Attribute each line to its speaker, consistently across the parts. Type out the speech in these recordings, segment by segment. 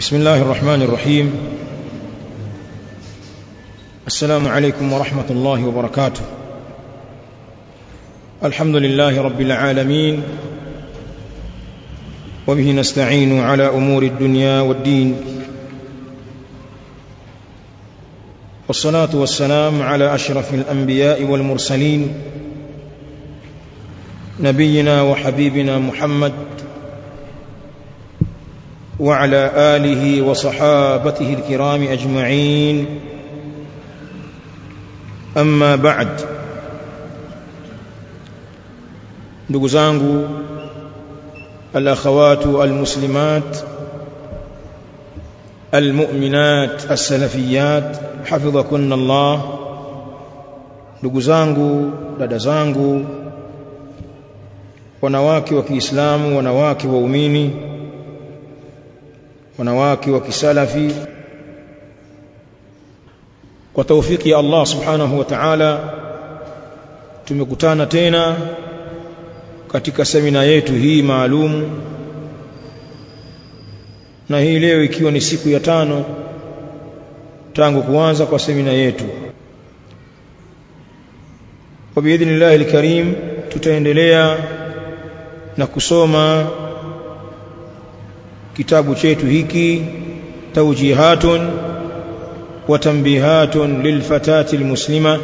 Speaker 1: بسم الله الرحمن الرحيم. السلام عليكم ورحمة الله وبركاته. الحمد لله رب العالمين وبه نستعين على أمور الدنيا والدين. والصلاة والسلام على أشرف الأنبياء والمرسلين نبينا وحبيبنا محمد وعلى آله وصحابته الكرام أجمعين. أما بعد دقزانه الأخوات المسلمات المؤمنات السلفيات حفظكن الله دقزانه لدزانه ونواكي وكي إسلام ونواكي وأميني wanawake wa kisalafi. Kwa taufiki ya Allah subhanahu wa ta'ala tumekutana tena katika semina yetu hii maalum. Na hii leo ikiwa ni siku ya tano tangu kuanza kwa semina yetu. Kwa biidhnillahi alkarim tutaendelea na kusoma kitabu chetu hiki tawjihatun wa tanbihatun lilfatati almuslima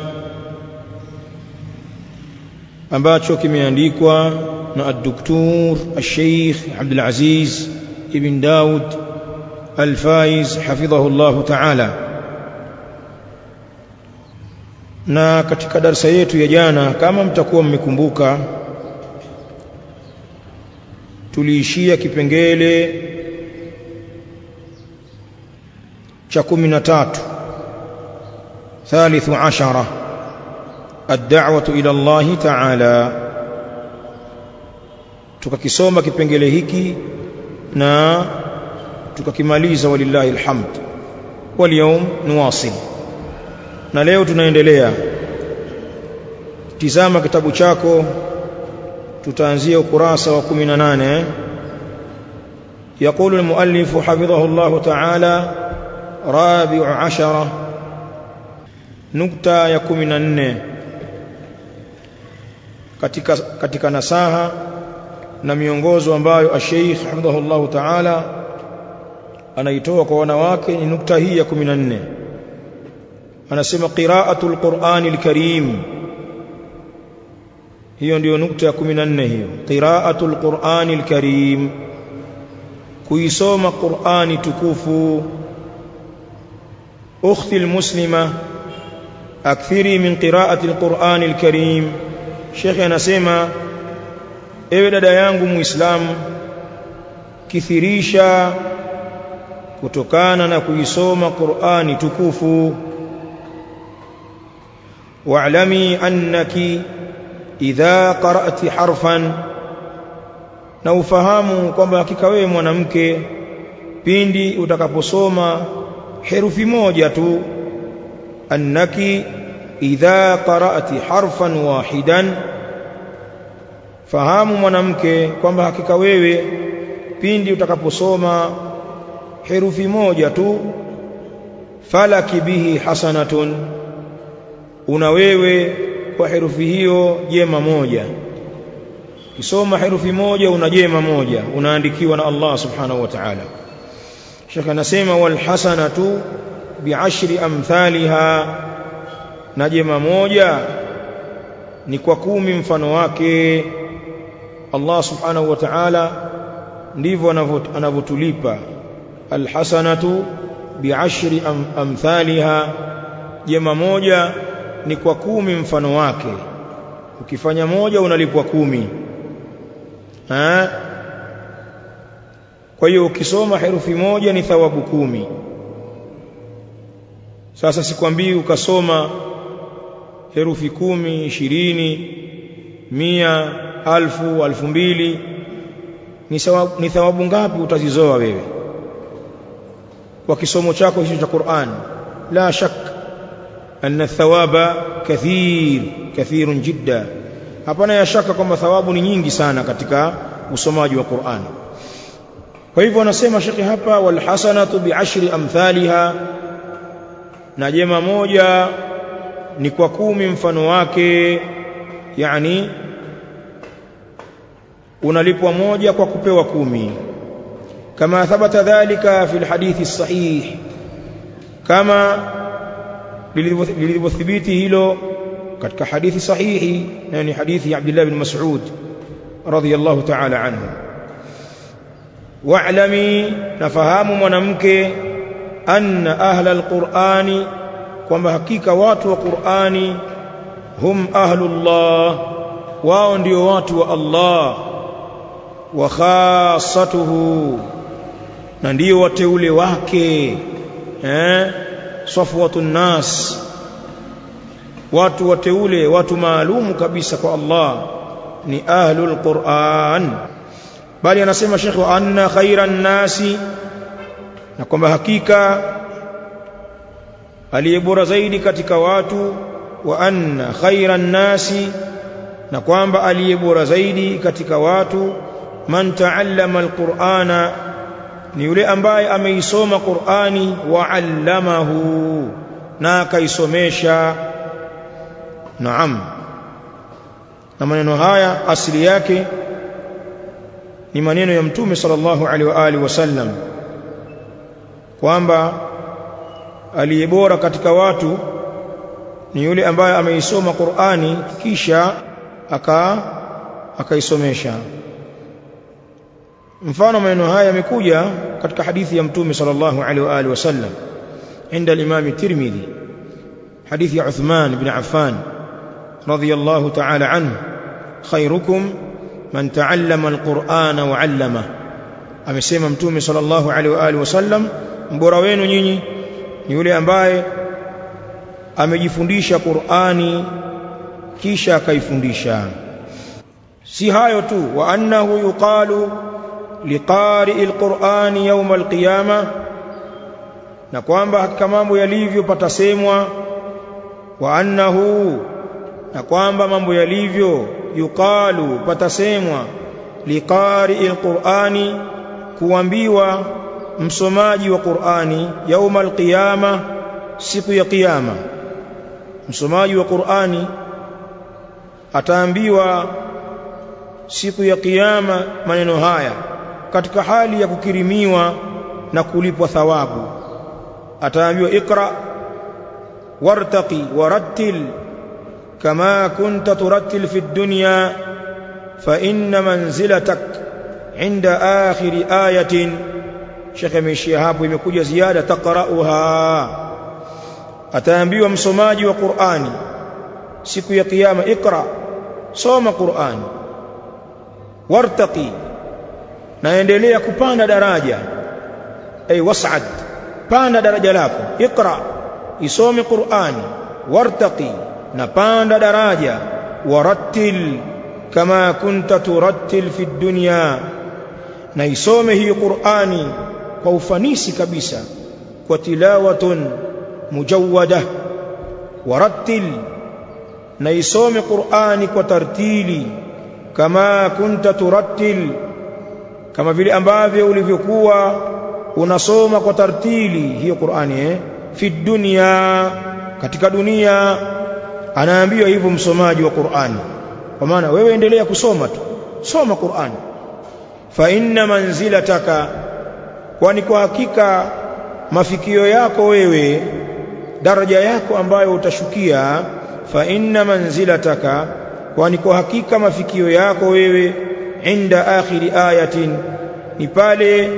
Speaker 1: ambacho kimeandikwa na ad-doktor al-sheikh Abdul Aziz ibn Daud al-Faiz hafidhahu Allah ta'ala. Na katika darasa yetu ya jana kama mtakuwa mmekumbuka tuliishia kipengele cha 13 ثالث عشره الدعوة إلى الله تعالى tukakisoma kipengele hiki na tukakimaliza walillahi alhamd waliyom nuwasil na leo tunaendelea tizama kitabu chako tutaanzia ukurasa wa 18 يقول المؤلف حفظه الله تعالى رابع عشرة نكتة يا 14 katika katika nasaha na miongozo ambayo Sheikh hafidhahullah ta'ala anaitoa kwa wanawake ni nukta hii ya 14 anasema qira'atul Qur'anil Karim hiyo ndiyo nukta ya 14 hiyo qira'atul Qur'anil Karim kuisoma Qur'ani tukufu ukhti المسلمة akthiri min qira'ati القرآن الكريم شيخ anasema ewe dada yangu muislamu kithirisha kutokana na kuisoma Qur'ani tukufu. Wa'lami annaki idha qara'ti harfan. Na ufahamu kwamba hakika wewe mwanamke pindi utakaposoma herufi moja tu. Annaki idha qara'ti harfan wahidan. Fahamu mwanamke kwamba hakika wewe pindi utakaposoma herufi moja tu falaki bihi hasanatun. Una wewe kwa herufi hiyo jema moja. Kisoma herufi moja una jema moja. Unaandikiwa na Allah subhanahu wa ta'ala Sheikh anasema wal bi bi'ashri amthaliha. Na jema moja ni kwa kumi mfano wake. Allah subhanahu wa ta'ala ndivyo anavyotulipa. Alhasanatu bi'ashri am, amthaliha. Jema moja ni kwa kumi mfano wake. Ukifanya moja unalipwa kumi. Ha? Kwa hiyo ukisoma herufi moja ni thawabu kumi. Sasa sikwambii ukasoma herufi kumi ishirini mia alfu alfu mbili. Ni, sawabu, ni thawabu ngapi utazizoa wewe? Kwa kisomo chako hicho cha Qur'an. La shak anna thawaba kathir kathirun jidda. Hapana ya shaka kwamba thawabu ni nyingi sana katika usomaji wa Qur'an kwa hivyo anasema shekhi hapa walhasanatu biashri amthaliha. Na jema moja ni kwa kumi mfano wake yani unalipwa moja kwa kupewa kumi. Kama thabata dhalika fi alhadithi sahih kama lilivyothibiti hilo katika hadithi sahihi na ni hadithi ya Abdullah bin Mas'ud radhiyallahu ta'ala anhu wa'lami nafahamu mwanamke anna ahla alqur'ani kwamba hakika watu wa Qur'ani hum ahlullah wao ndio watu wa Allah wa khassatuhu na ndio wateule wake eh safwatun nas watu wateule watu maalumu kabisa kwa Allah ni ahlul Qur'an bali anasema Sheikh anna khairan nasi na kwamba hakika aliyebora zaidi katika watu wa anna khairan nasi na kwamba aliyebora zaidi katika watu man taallama alqur'ana ni yule ambaye ameisoma Qur'ani wa allamahu na akaisomesha. Naam. Na maneno haya asili yake ni maneno ya mtume sallallahu alaihi wa alihi wasallam kwamba aliyebora katika watu ni yule ambaye ameisoma Qur'ani kisha aka akaisomesha mfano maneno haya yamekuja katika hadithi ya mtume sallallahu alaihi wa alihi wasallam عند الإمام الترمذي حديث عثمان بن عفان رضي الله تعالى عنه خيركم man taallama alqur'ana wa 'allama. Amesema mtume sallallahu alaihi wa alihi wasallam mbora wenu nyinyi ni yule ambaye amejifundisha Qur'ani kisha akaifundisha. Si hayo tu wa annahu yuqalu liqari'il qur'ani yawm alqiyama na kwamba hakika mambo yalivyo patasemwa wa annahu na kwamba mambo yalivyo yuqalu patasemwa liqari alqur'ani kuambiwa msomaji wa Qur'ani yauma alqiyama siku ya kiyama msomaji wa Qur'ani ataambiwa siku ya kiyama maneno haya katika hali ya kukirimiwa na kulipwa thawabu. Ataambiwa ikra wartaqi warattil kunta turattil fi dunya fa inna manzilatak inda akhiri ayatin shekhe ameishia hapo imekuja ziada taqra'uha. Ataambiwa msomaji wa Qur'ani siku ya kiyama ikra soma Qur'ani wartaqi naendelea kupanda daraja. Ay was'ad panda daraja lako ikra isome Qur'ani wartaqi na panda daraja warattil kama kunta turattil fi dunya. Na isome hii Qur'ani kwa ufanisi kabisa kwa tilawatun mujawwada warattil na isome Qur'ani kwa tartili kama kunta turattil kama vile ambavyo ulivyokuwa unasoma kwa tartili hiyo Qur'ani eh fi dunya katika dunia anaambiwa hivyo msomaji wa Qur'ani kwa maana wewe endelea kusoma tu. Soma Qur'ani fa inna manzilataka kwani kwa hakika mafikio yako wewe daraja yako ambayo utashukia fa inna manzilataka kwani kwa hakika mafikio yako wewe inda akhiri ayatin ni pale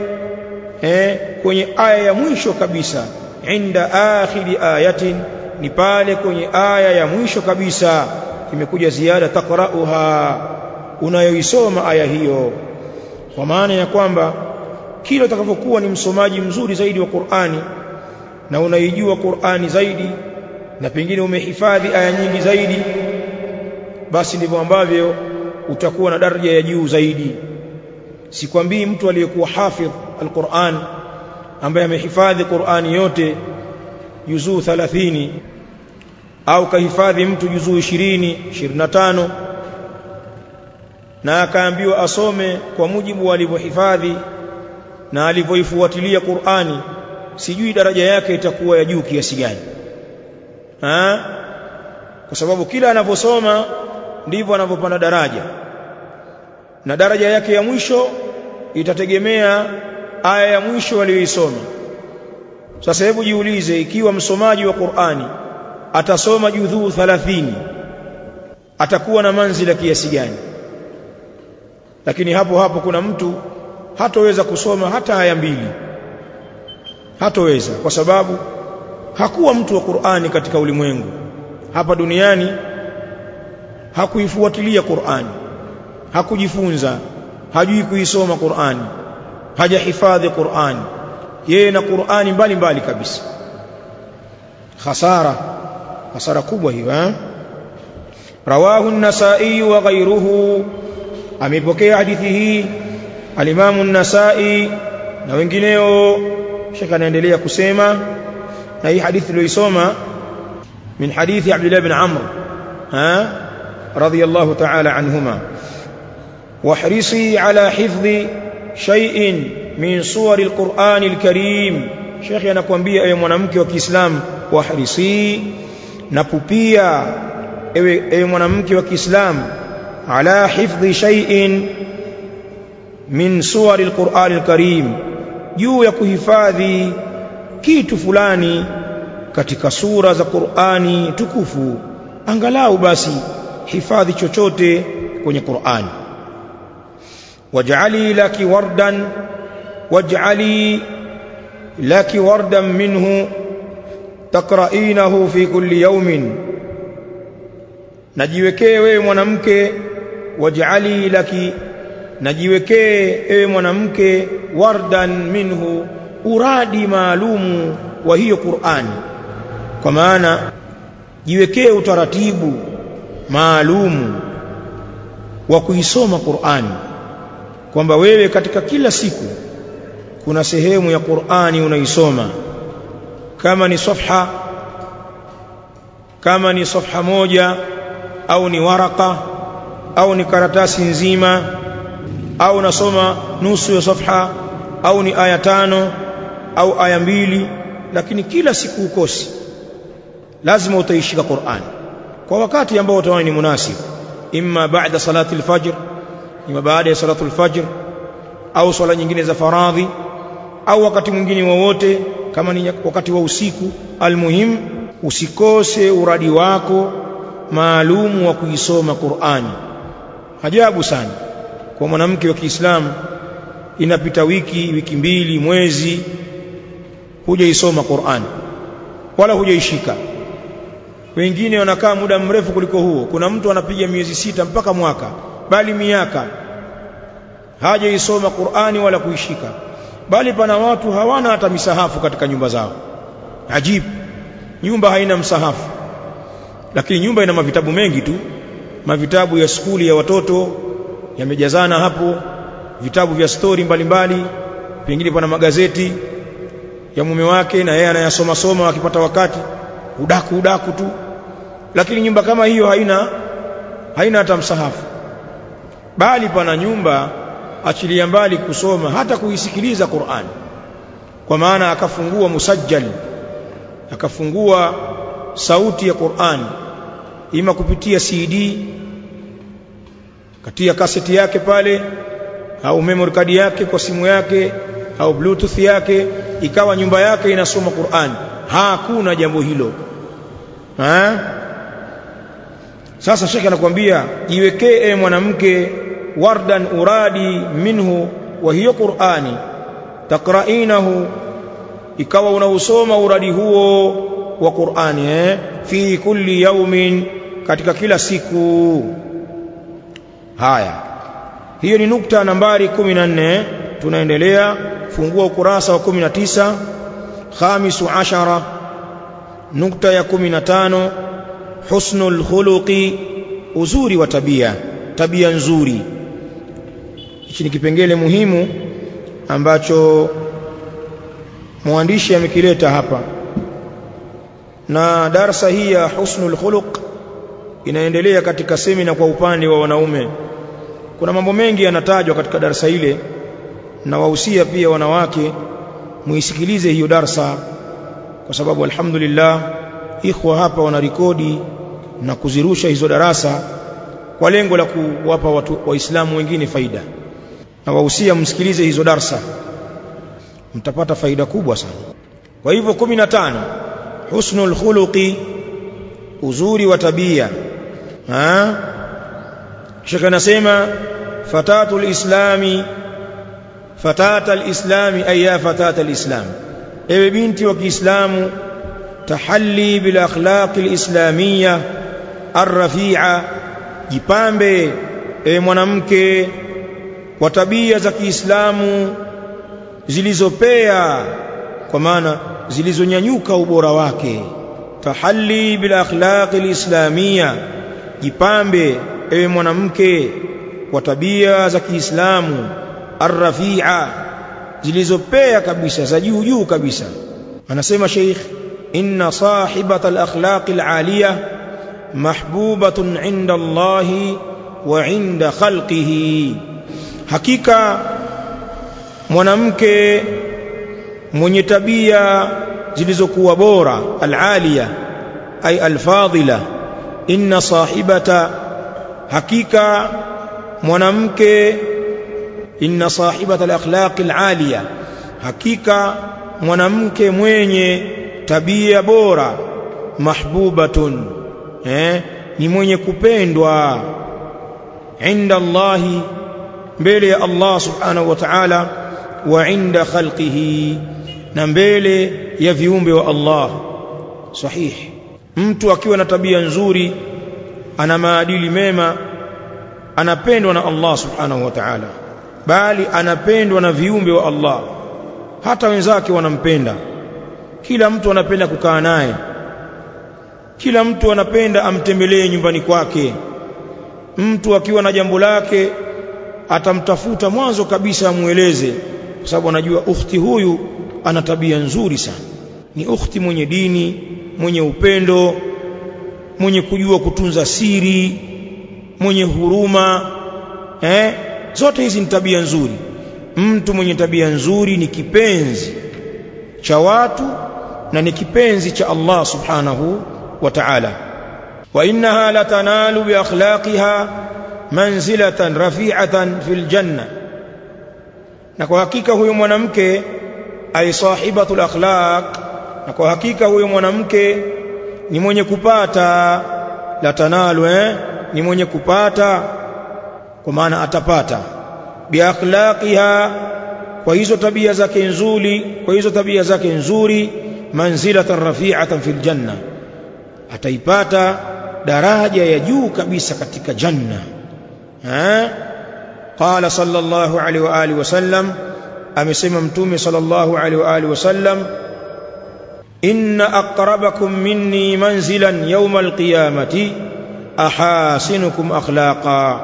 Speaker 1: eh, kwenye aya ya mwisho kabisa inda akhiri ayatin ni pale kwenye aya ya mwisho kabisa imekuja ziada taqra'uha unayoisoma aya hiyo. Kwa maana ya kwamba kila utakavyokuwa ni msomaji mzuri zaidi wa Qur'ani na unaijua Qur'ani zaidi na pengine umehifadhi aya nyingi zaidi basi ndivyo ambavyo utakuwa na daraja ya juu zaidi. Sikwambii mtu aliyekuwa hafidh alquran ambaye amehifadhi Qur'ani yote juzuu 30 au kahifadhi mtu juzuu 20 25 na akaambiwa asome kwa mujibu alivyohifadhi na alivyoifuatilia Qur'ani sijui daraja yake itakuwa ya juu kiasi gani. Kwa sababu kila anavyosoma ndivyo anavyopanda daraja. Na daraja yake ya mwisho itategemea aya ya mwisho aliyoisoma sasa hebu jiulize ikiwa msomaji wa Qur'ani atasoma juzuu 30 atakuwa na manzila kiasi gani? Lakini hapo hapo kuna mtu hatoweza kusoma hata haya mbili. Hatoweza kwa sababu hakuwa mtu wa Qur'ani katika ulimwengu. Hapa duniani hakuifuatilia Qur'ani hakujifunza hajui kuisoma Qur'ani hajahifadhi Qur'ani yeye na Qur'ani mbali mbali kabisa. Khasara. Hasara kubwa hiyo eh? Rawahu an-nasa'i wa ghayruhu. Amepokea hadithi hii al-imamu an-nasa'i na wengineo. Shekha anaendelea kusema na hii hadithi tuliyosoma min hadithi Abdullah ibn Amr ha radiyallahu ta'ala anhuma. Wahrisi ala hifdhi shay'in min suwari alqur'ani alkarim. Shekhi anakuambia ewe mwanamke wa Kiislamu wahrisi na pupia ewe, ewe mwanamke wa Kiislamu ala hifdhi shay'in min suwari alqur'ani alkarim. Juu ya kuhifadhi kitu fulani katika sura za Qur'ani tukufu. Angalau basi hifadhi chochote kwenye Qur'ani. Waj'ali laki wardan waj'ali laki wardan minhu takra'inahu fi kulli yawmin. Najiwekee wewe mwanamke waj'ali laki najiwekee ewe mwanamke wardan minhu uradi maalumu wa hiyo Qur'ani kwa maana jiwekee utaratibu maalumu wa kuisoma Qur'ani kwamba wewe katika kila siku kuna sehemu ya Qur'ani unaisoma. Kama ni safha kama ni safha moja au ni waraka au ni karatasi nzima au unasoma nusu ya safha au ni aya tano au aya mbili lakini kila siku ukosi lazima utaishika Qur'an. Kwa wakati ambao utaona ni munasib imma baada salati al-fajr imma baada ya salatu al-fajr au swala nyingine za faradhi au wakati mwingine wowote kama ni wakati wa usiku almuhim usikose uradi wako maalumu wa kuisoma Qur'ani ajabu sana. Kwa mwanamke wa Kiislamu inapita wiki wiki mbili mwezi hujaisoma Qur'ani wala hujaishika. Wengine wanakaa muda mrefu kuliko huo. Kuna mtu anapiga miezi sita mpaka mwaka bali miaka hajaisoma Qur'ani wala kuishika bali pana watu hawana hata misahafu katika nyumba zao. Ajibu nyumba haina msahafu. Lakini nyumba ina mavitabu mengi tu. Mavitabu ya skuli ya watoto yamejazana hapo. Vitabu vya stori mbalimbali pengine pana magazeti ya mume wake na yeye anayasoma soma akipata wakati. Udaku udaku tu. Lakini nyumba kama hiyo haina haina hata msahafu. Bali pana nyumba achilia mbali kusoma hata kuisikiliza Qur'an. Kwa maana akafungua musajjal akafungua sauti ya Qur'an ima kupitia CD katia kaseti yake pale au memory card yake kwa simu yake au bluetooth yake ikawa nyumba yake inasoma Qur'an. Hakuna jambo hilo. Ha? sasa shekhe anakuambia jiwekee mwanamke wardan uradi minhu wa hiyo Qur'ani takrainahu ikawa unausoma uradi huo wa Qur'ani eh fi kulli yawmin katika kila siku. Haya hiyo ni nukta nambari 14 tunaendelea fungua ukurasa wa 19 khamisu ashara nukta ya 15 husnul khuluqi uzuri wa tabia tabia nzuri hichi ni kipengele muhimu ambacho mwandishi amekileta hapa. Na darsa hii ya husnul khuluq inaendelea katika semina kwa upande wa wanaume. Kuna mambo mengi yanatajwa katika darsa ile na wahusia pia wanawake muisikilize hiyo darsa kwa sababu alhamdulillah ikhwa hapa wanarekodi na kuzirusha hizo darasa kwa lengo la kuwapa watu waislamu wengine faida na wahusia msikilize hizo darsa mtapata faida kubwa sana. Kwa hivyo 15 husnul khuluqi uzuri wa tabia. Ha? Sheikh anasema fatatul islami fatata alislami ayya fatata alislam ewe binti wa Kiislamu tahalli bil akhlaq alislamiyya arrafi'a. Jipambe ewe mwanamke kwa tabia za Kiislamu zilizopea kwa maana zilizonyanyuka ubora wake. Tahalli bil akhlaq alislamiyya jipambe ewe mwanamke kwa tabia za Kiislamu. Arrafi'a zilizopea kabisa za juu juu kabisa. Anasema Sheikh inna sahibat al-akhlaq al-aliyah mahbubatun 'inda Allah wa 'inda khalqihi hakika mwanamke mwenye tabia zilizokuwa bora al-aliyah ay alfadila inna sahibata hakika mwanamke inna sahibata al-akhlaq hakika mwanamke mwenye tabia bora mahbubatun eh ni mwenye kupendwa inda Allah mbele ya Allah subhanahu wa ta'ala wa inda khalqihi na mbele ya viumbe wa Allah. Sahihi mtu akiwa na tabia nzuri ana maadili mema anapendwa na Allah subhanahu wa ta'ala bali anapendwa na viumbe wa Allah. Hata wenzake wanampenda. Kila mtu anapenda kukaa naye. Kila mtu anapenda amtembelee nyumbani kwake. Mtu akiwa na jambo lake atamtafuta mwanzo kabisa amueleze kwa sababu anajua ukhti huyu ana tabia nzuri sana. Ni ukhti mwenye dini mwenye upendo mwenye kujua kutunza siri mwenye huruma eh? Zote hizi ni tabia nzuri. Mtu mwenye tabia nzuri ni kipenzi cha watu na ni kipenzi cha Allah subhanahu wa ta'ala. Wa innaha latanalu bi akhlaqiha manzilatan rafi'atan fil janna. Na kwa hakika huyo mwanamke ay sahibatul akhlaq. Na kwa hakika huyo mwanamke ni mwenye kupata latanalu eh ni mwenye kupata kwa maana atapata. Bi akhlaqiha kwa hizo tabia zake nzuri kwa hizo tabia zake nzuri manzilatan rafi'atan fil janna. Ataipata daraja ya juu kabisa katika janna ha? Qala sallallahu alaihi wa alihi wasallam amesema mtume sallallahu alaihi wa alihi wasallam inna aqrabakum minni manzilan yawma alqiyamati ahasinukum akhlaqa.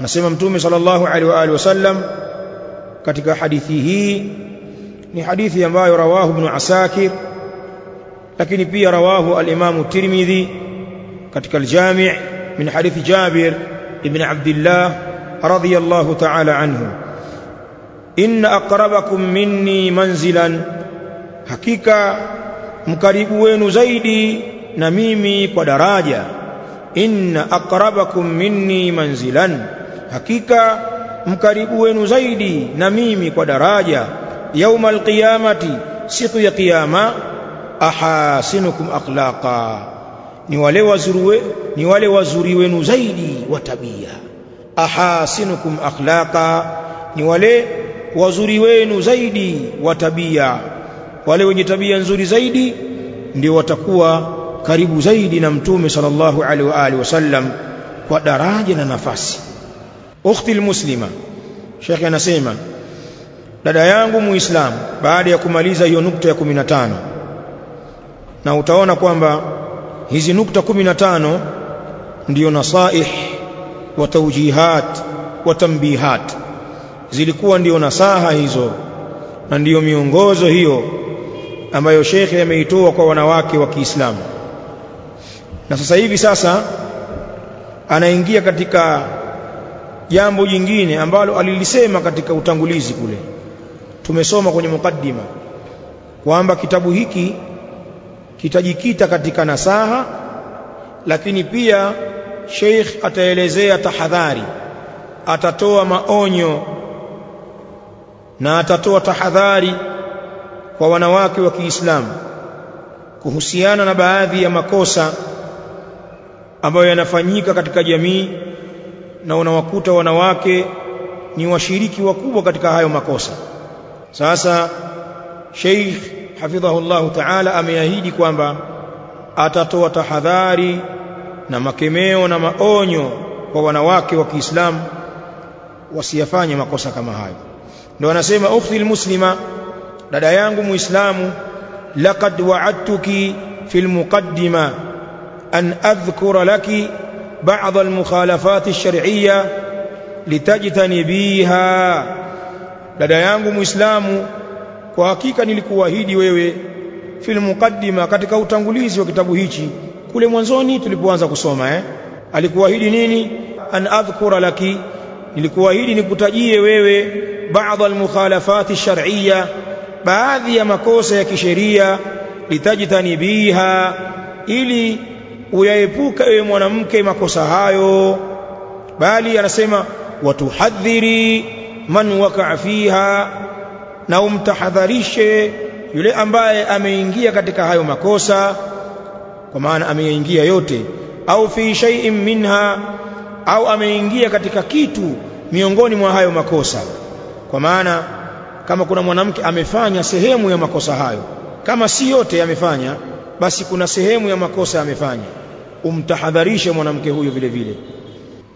Speaker 1: Nasema mtume sallallahu alaihi wa alihi wasallam katika hadithi hii ni hadithi ambayo rawahu ibn asakir lakini pia rawahu al-imam tirmidhi katika al-jami' min hadithi jabir anhu. Inna aqrabakum minni manzilan. Hakika mkaribu wenu zaidi na mimi kwa daraja. Inna aqrabakum minni manzilan. Hakika mkaribu wenu zaidi na mimi kwa daraja. Yauma alqiyamati siku ya ahasinukum akhlaqa ni wale wazuri ni wale wazuri wenu zaidi wa tabia. Ahasinukum akhlaqa. Ni wale wazuri wenu zaidi wa tabia. Wale wenye tabia nzuri zaidi ndio watakuwa karibu zaidi na mtume sallallahu alaihi wa alihi wasallam kwa daraja na nafasi. Ukhti almuslima. Shekhi anasema dada yangu muislamu baada ya kumaliza hiyo nukta ya 15 na utaona kwamba hizi nukta 15 ndiyo nasaih wa tawjihat wa tambihat zilikuwa ndiyo nasaha hizo na ndiyo miongozo hiyo ambayo shekhe ameitoa kwa wanawake wa Kiislamu. Na sasa hivi sasa anaingia katika jambo jingine ambalo alilisema katika utangulizi kule. Tumesoma kwenye mukaddima kwamba kitabu hiki kitajikita katika nasaha lakini pia Sheikh ataelezea tahadhari atatoa maonyo na atatoa tahadhari kwa wanawake wa Kiislamu kuhusiana na baadhi ya makosa ambayo yanafanyika katika jamii na unawakuta wanawake ni washiriki wakubwa katika hayo makosa. Sasa Sheikh hafidhahullah ta'ala ameahidi kwamba atatoa tahadhari na makemeo na maonyo kwa wanawake wa Kiislamu wasiyafanye makosa kama hayo. Ndio anasema ukhti almuslima dada yangu muislamu laqad wa'adtuki fil muqaddima an adhkura laki ba'd almukhalafat ash-shar'iyya litajtanibiha dada yangu muislamu kwa hakika nilikuahidi wewe fil muqaddima katika utangulizi wa kitabu hichi kule mwanzoni tulipoanza kusoma eh? Alikuahidi nini? An adhkura laki nilikuahidi nikutajie wewe baadhi almukhalafati shar'iyya baadhi ya makosa ya kisheria litajtanibiha ili uyaepuka wewe mwanamke makosa hayo. Bali anasema watuhadhiri man wakaa fiha na umtahadharishe yule ambaye ameingia katika hayo makosa kwa maana ameingia yote au fi shay'in minha au ameingia katika kitu miongoni mwa hayo makosa. Kwa maana kama kuna mwanamke amefanya sehemu ya makosa hayo kama si yote amefanya basi kuna sehemu ya makosa amefanya umtahadharishe mwanamke huyo vile vile.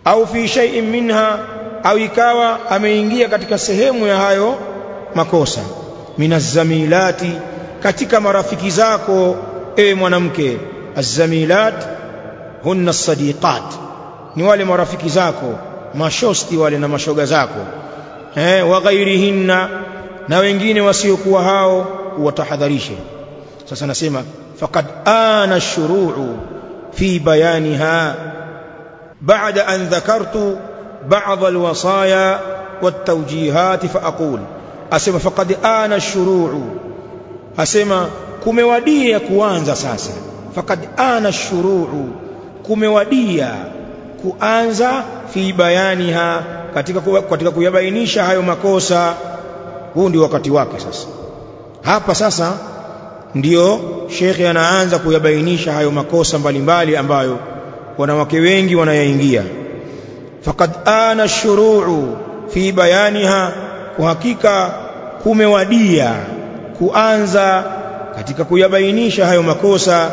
Speaker 1: Au fi shay'in minha au ikawa ameingia katika sehemu ya hayo makosa minazamilati katika marafiki zako ewe mwanamke azamilat hunna as-sadiqat ni wale marafiki zako mashosti wale na mashoga zako eh wa ghairihinna na wengine wasiokuwa hao watahadharishe sasa nasema faqad ana shuru'u fi bayaniha ba'da an dhakartu ba'd alwasaya والتوجيهات فأقول asema faqad ana shuru'u. Asema kumewadia kuanza sasa. Faqad ana shuru'u. Kumewadia kuanza fi bayaniha katika katika kuyabainisha hayo makosa. Huu ndio wakati wake sasa. Hapa sasa ndiyo shekhe anaanza kuyabainisha hayo makosa mbalimbali ambayo wanawake wengi wanayaingia. Faqad ana shuru'u fi bayaniha kwa hakika kumewadia kuanza katika kuyabainisha hayo makosa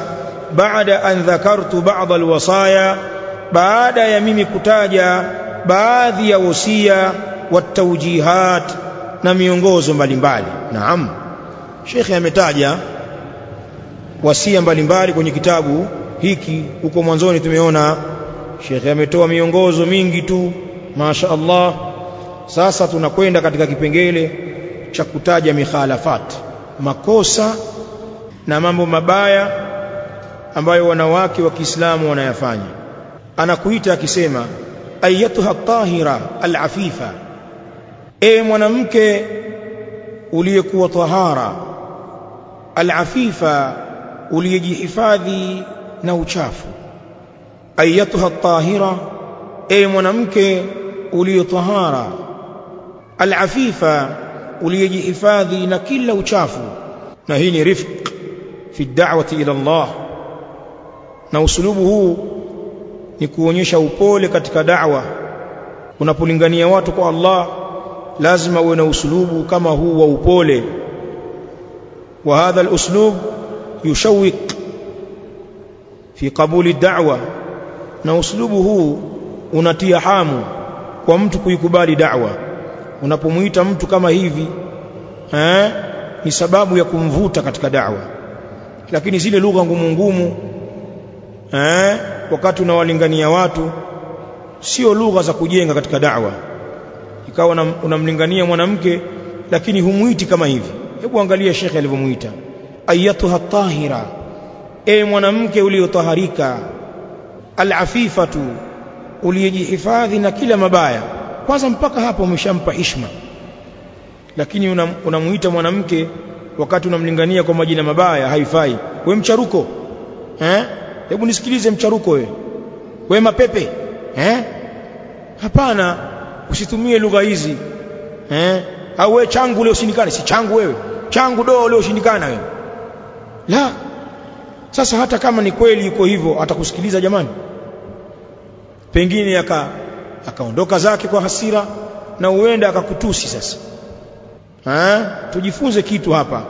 Speaker 1: baada an dhakartu ba'd alwasaya baada ya mimi kutaja baadhi ya wasia wa wataujihat na miongozo mbalimbali. Naam. Shekhe ametaja wasia mbalimbali kwenye kitabu hiki. Huko mwanzoni tumeona shekhe ametoa miongozo mingi tu masha Allah sasa tunakwenda katika kipengele cha kutaja mikhalafat. Makosa na mambo mabaya ambayo wanawake wa Kiislamu wanayafanya. Anakuita akisema ayatuha tahira alafifa. E mwanamke uliyekuwa tahara alafifa uliyejihifadhi na uchafu. Ayatuha tahira e mwanamke uliyotahara alafifa uliyejihifadhi na kila uchafu. Na hii ni rifq fi da'wati ila Allah. Na usulubu huu ni kuonyesha upole katika da'wa. Unapolingania watu kwa Allah lazima uwe na usulubu kama huu wa upole. Wa hadha al-uslub yushawwiq fi qabuli da'wa. Na uslubu huu unatia hamu kwa mtu kuikubali da'wa unapomuita mtu kama hivi eh ni sababu ya kumvuta katika da'wa. Lakini zile lugha ngumu ngumu eh wakati unawalingania watu sio lugha za kujenga katika da'wa. Ikawa unamlingania mwanamke lakini humuiti kama hivi. Hebu angalia shekhe alivyomuita ayatuha tahira e mwanamke uliotaharika alafifatu uliyejihifadhi na kila mabaya kwanza mpaka hapo umeshampa heshima. Lakini unamuita una mwanamke wakati unamlingania kwa majina mabaya haifai. We mcharuko eh? Hebu nisikilize mcharuko we. We mapepe eh? Hapana usitumie lugha hizi eh? Au we changu leo si changu wewe changu doo leo wewe. La sasa hata kama ni kweli yuko hivyo atakusikiliza jamani. Pengine aka akaondoka zake kwa hasira na huenda akakutusi sasa. Ha? tujifunze kitu hapa.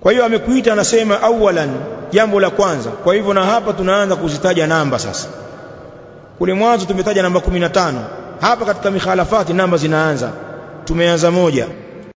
Speaker 1: Kwa hiyo amekuita anasema awalan jambo la kwanza. Kwa hivyo na hapa tunaanza kuzitaja namba sasa. Kule mwanzo tumetaja namba 15 hapa katika mikhalafati namba zinaanza. Tumeanza moja